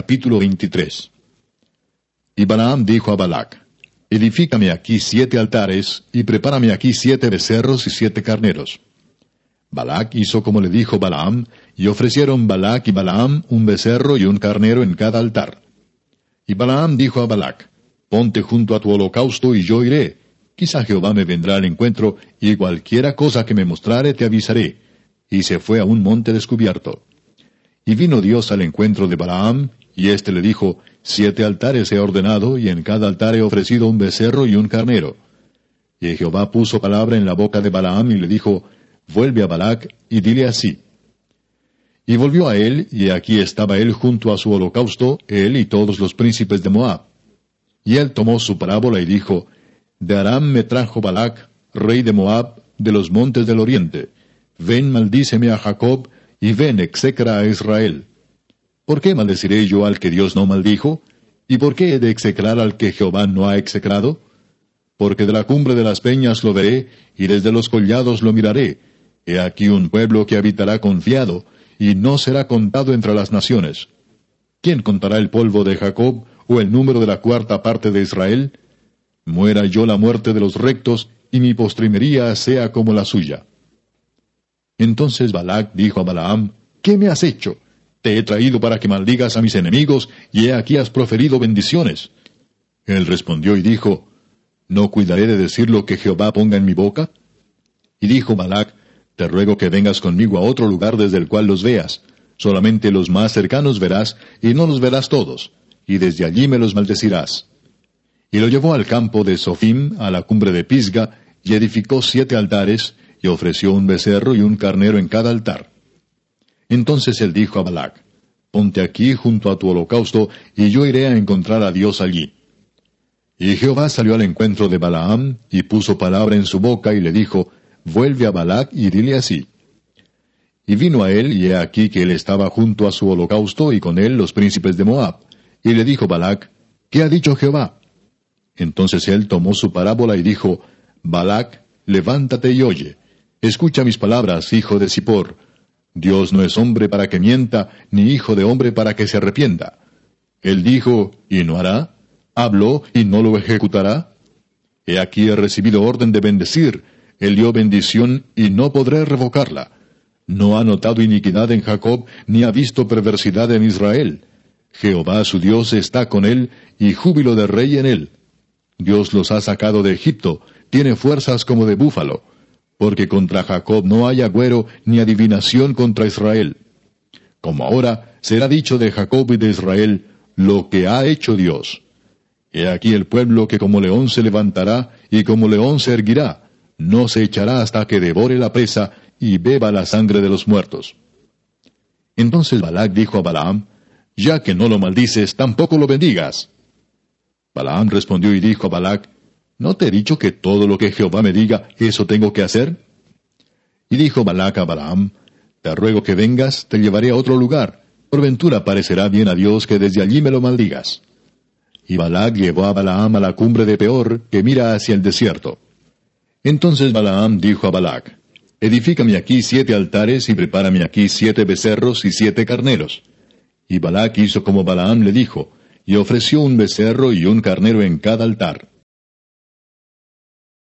Capítulo 23 Y Balaam dijo a Balac, Edifícame aquí siete altares, y prepárame aquí siete becerros y siete carneros. Balac hizo como le dijo Balaam, y ofrecieron Balac y Balaam un becerro y un carnero en cada altar. Y Balaam dijo a Balac, Ponte junto a tu holocausto y yo iré. Quizá Jehová me vendrá al encuentro, y cualquiera cosa que me mostrare te avisaré. Y se fue a un monte descubierto. Y vino Dios al encuentro de Balaam, y éste le dijo, Siete altares he ordenado, y en cada altar he ofrecido un becerro y un carnero. Y Jehová puso palabra en la boca de Balaam y le dijo, Vuelve a Balac y dile así. Y volvió a él, y aquí estaba él junto a su holocausto, él y todos los príncipes de Moab. Y él tomó su parábola y dijo, De Aram me trajo Balac, rey de Moab, de los montes del oriente. Ven, maldíceme a Jacob, y ven, execra a Israel. ¿Por qué maldeciré yo al que Dios no maldijo? ¿Y por qué he de execrar al que Jehová no ha execrado? Porque de la cumbre de las peñas lo veré, y desde los collados lo miraré. He aquí un pueblo que habitará confiado, y no será contado entre las naciones. ¿Quién contará el polvo de Jacob, o el número de la cuarta parte de Israel? Muera yo la muerte de los rectos, y mi postrimería sea como la suya. Entonces Balac dijo a Balaam, ¿Qué me has hecho? Te he traído para que maldigas a mis enemigos, y he aquí has proferido bendiciones. Él respondió y dijo, ¿No cuidaré de decir lo que Jehová ponga en mi boca? Y dijo Balac, Te ruego que vengas conmigo a otro lugar desde el cual los veas. Solamente los más cercanos verás, y no los verás todos, y desde allí me los maldecirás. Y lo llevó al campo de Sofim, a la cumbre de Pisga, y edificó siete altares, y ofreció un becerro y un carnero en cada altar. Entonces él dijo a Balac, Ponte aquí junto a tu holocausto, y yo iré a encontrar a Dios allí. Y Jehová salió al encuentro de Balaam, y puso palabra en su boca, y le dijo, Vuelve a Balac y dile así. Y vino a él, y he aquí que él estaba junto a su holocausto, y con él los príncipes de Moab. Y le dijo Balac, ¿qué ha dicho Jehová? Entonces él tomó su parábola y dijo, Balac, levántate y oye. Escucha mis palabras, hijo de Sipor. Dios no es hombre para que mienta, ni hijo de hombre para que se arrepienta. Él dijo, ¿y no hará? ¿Habló y no lo ejecutará? He aquí he recibido orden de bendecir. Él dio bendición y no podré revocarla. No ha notado iniquidad en Jacob, ni ha visto perversidad en Israel. Jehová su Dios está con él, y júbilo de rey en él. Dios los ha sacado de Egipto, tiene fuerzas como de búfalo porque contra Jacob no hay agüero ni adivinación contra Israel. Como ahora será dicho de Jacob y de Israel lo que ha hecho Dios. He aquí el pueblo que como león se levantará y como león se erguirá, no se echará hasta que devore la presa y beba la sangre de los muertos. Entonces Balac dijo a Balaam, Ya que no lo maldices, tampoco lo bendigas. Balaam respondió y dijo a Balac, ¿No te he dicho que todo lo que Jehová me diga, eso tengo que hacer? Y dijo Balac a Balaam, Te ruego que vengas, te llevaré a otro lugar. Por ventura parecerá bien a Dios que desde allí me lo maldigas. Y Balac llevó a Balaam a la cumbre de Peor, que mira hacia el desierto. Entonces Balaam dijo a Balac, Edifícame aquí siete altares y prepárame aquí siete becerros y siete carneros. Y Balac hizo como Balaam le dijo, y ofreció un becerro y un carnero en cada altar.